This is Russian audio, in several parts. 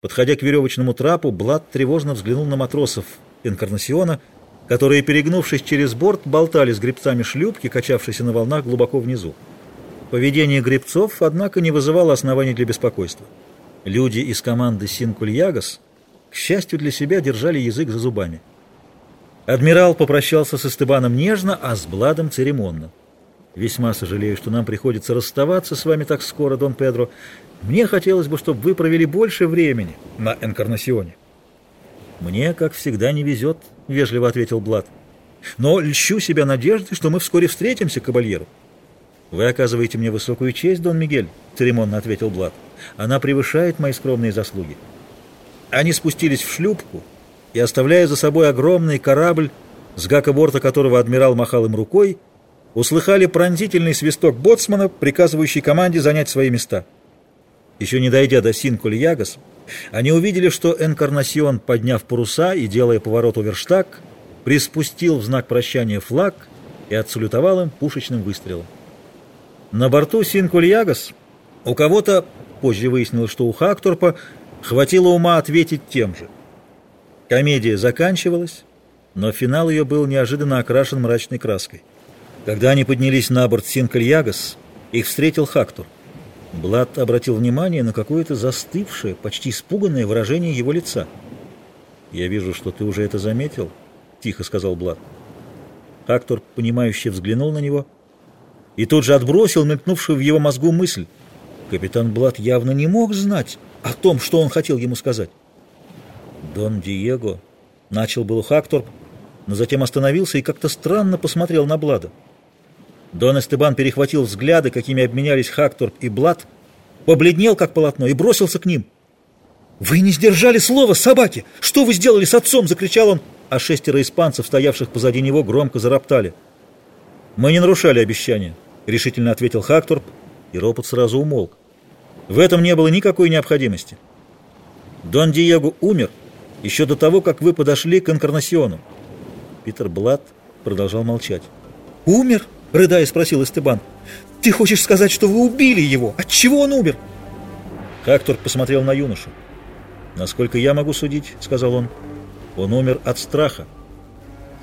Подходя к веревочному трапу, Блад тревожно взглянул на матросов Инкарнасиона, которые, перегнувшись через борт, болтали с гребцами шлюпки, качавшейся на волнах глубоко внизу. Поведение гребцов, однако, не вызывало оснований для беспокойства. Люди из команды Синкульягас, к счастью для себя, держали язык за зубами. Адмирал попрощался с Эстебаном нежно, а с Бладом церемонно. «Весьма сожалею, что нам приходится расставаться с вами так скоро, Дон Педро. Мне хотелось бы, чтобы вы провели больше времени на Энкарнасионе». «Мне, как всегда, не везет», — вежливо ответил Блад. «Но льщу себя надеждой, что мы вскоре встретимся, кабальеру». «Вы оказываете мне высокую честь, Дон Мигель», — церемонно ответил Блад. «Она превышает мои скромные заслуги». Они спустились в шлюпку и, оставляя за собой огромный корабль, с гакоборта которого адмирал махал им рукой, услыхали пронзительный свисток боцмана, приказывающий команде занять свои места. Еще не дойдя до Синкуль-Ягас, они увидели, что Энкарнасион, подняв паруса и делая поворот у верштаг, приспустил в знак прощания флаг и отсалютовал им пушечным выстрелом. На борту Синкуль-Ягас у кого-то, позже выяснилось, что у Хакторпа, хватило ума ответить тем же. Комедия заканчивалась, но финал ее был неожиданно окрашен мрачной краской. Когда они поднялись на борт Синкальягас, их встретил Хактор. Блад обратил внимание на какое-то застывшее, почти испуганное выражение его лица. «Я вижу, что ты уже это заметил», — тихо сказал Блад. Хактор, понимающе взглянул на него и тут же отбросил мелькнувшую в его мозгу мысль. Капитан Блад явно не мог знать о том, что он хотел ему сказать. «Дон Диего», — начал был Хактор, но затем остановился и как-то странно посмотрел на Блада. Дон Эстебан перехватил взгляды, какими обменялись Хакторп и Блад, побледнел, как полотно, и бросился к ним. «Вы не сдержали слова, собаки! Что вы сделали с отцом?» — закричал он, а шестеро испанцев, стоявших позади него, громко зароптали. «Мы не нарушали обещания», — решительно ответил Хакторп, и ропот сразу умолк. В этом не было никакой необходимости. Дон Диего умер еще до того, как вы подошли к Инкарнасиону. Питер Блад продолжал молчать. «Умер?» — рыдая спросил Эстебан. «Ты хочешь сказать, что вы убили его? От чего он умер?» Хактор посмотрел на юношу. «Насколько я могу судить», — сказал он, — «он умер от страха».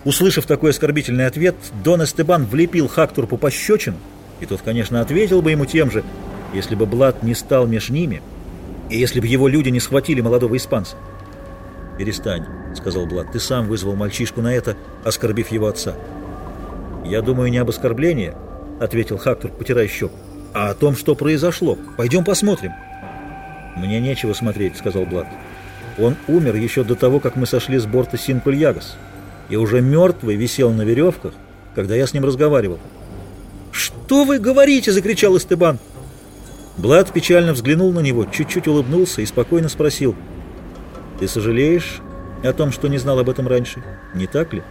Услышав такой оскорбительный ответ, Дон Эстебан влепил Хактору по пощечину, и тот, конечно, ответил бы ему тем же, если бы Блад не стал меж ними, и если бы его люди не схватили молодого испанца. «Перестань», — сказал Блад, — «ты сам вызвал мальчишку на это, оскорбив его отца». «Я думаю не об оскорблении», — ответил Хактор, потирая щеку, — «а о том, что произошло. Пойдем посмотрим». «Мне нечего смотреть», — сказал Блад. «Он умер еще до того, как мы сошли с борта Синкуль-Ягас, и уже мертвый висел на веревках, когда я с ним разговаривал». «Что вы говорите?» — закричал Эстебан. Блад печально взглянул на него, чуть-чуть улыбнулся и спокойно спросил. «Ты сожалеешь о том, что не знал об этом раньше? Не так ли?»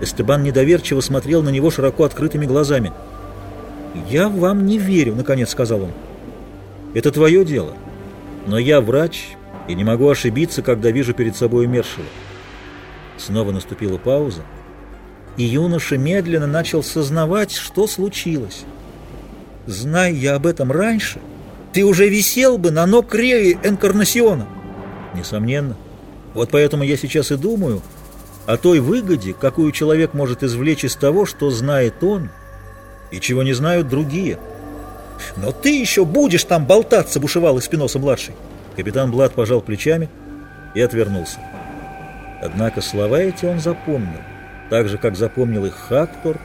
Эстебан недоверчиво смотрел на него широко открытыми глазами. «Я вам не верю», — наконец сказал он. «Это твое дело. Но я врач и не могу ошибиться, когда вижу перед собой умершего». Снова наступила пауза, и юноша медленно начал сознавать, что случилось. «Знай я об этом раньше, ты уже висел бы на ног Реи Энкарнасиона». «Несомненно. Вот поэтому я сейчас и думаю...» о той выгоде, какую человек может извлечь из того, что знает он и чего не знают другие. «Но ты еще будешь там болтаться!» — бушевал Эспиноса-младший. Капитан Блад пожал плечами и отвернулся. Однако слова эти он запомнил, так же, как запомнил их Хактор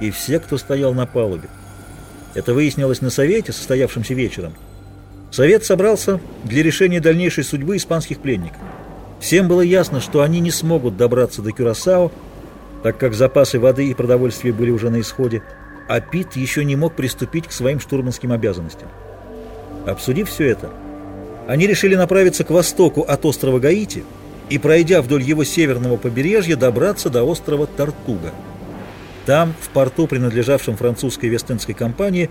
и все, кто стоял на палубе. Это выяснилось на совете, состоявшемся вечером. Совет собрался для решения дальнейшей судьбы испанских пленников. Всем было ясно, что они не смогут добраться до Кюрасао, так как запасы воды и продовольствия были уже на исходе, а Пит еще не мог приступить к своим штурманским обязанностям. Обсудив все это, они решили направиться к востоку от острова Гаити и, пройдя вдоль его северного побережья, добраться до острова Тартуга. Там, в порту, принадлежавшем французской Вестенской компании,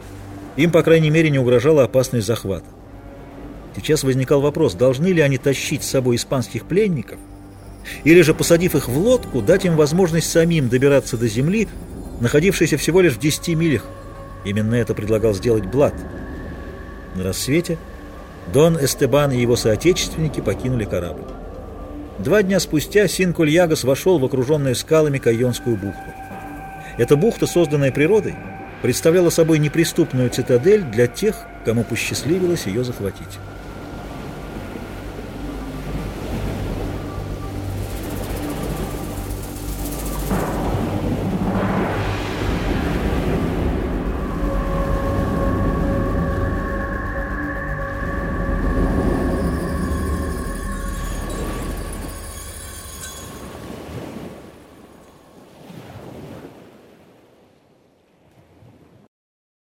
им, по крайней мере, не угрожала опасность захвата. Сейчас возникал вопрос, должны ли они тащить с собой испанских пленников, или же, посадив их в лодку, дать им возможность самим добираться до земли, находившейся всего лишь в 10 милях. Именно это предлагал сделать Блад. На рассвете Дон Эстебан и его соотечественники покинули корабль. Два дня спустя Синкульягас вошел в окруженную скалами Кайонскую бухту. Эта бухта, созданная природой, представляла собой неприступную цитадель для тех, кому посчастливилось ее захватить.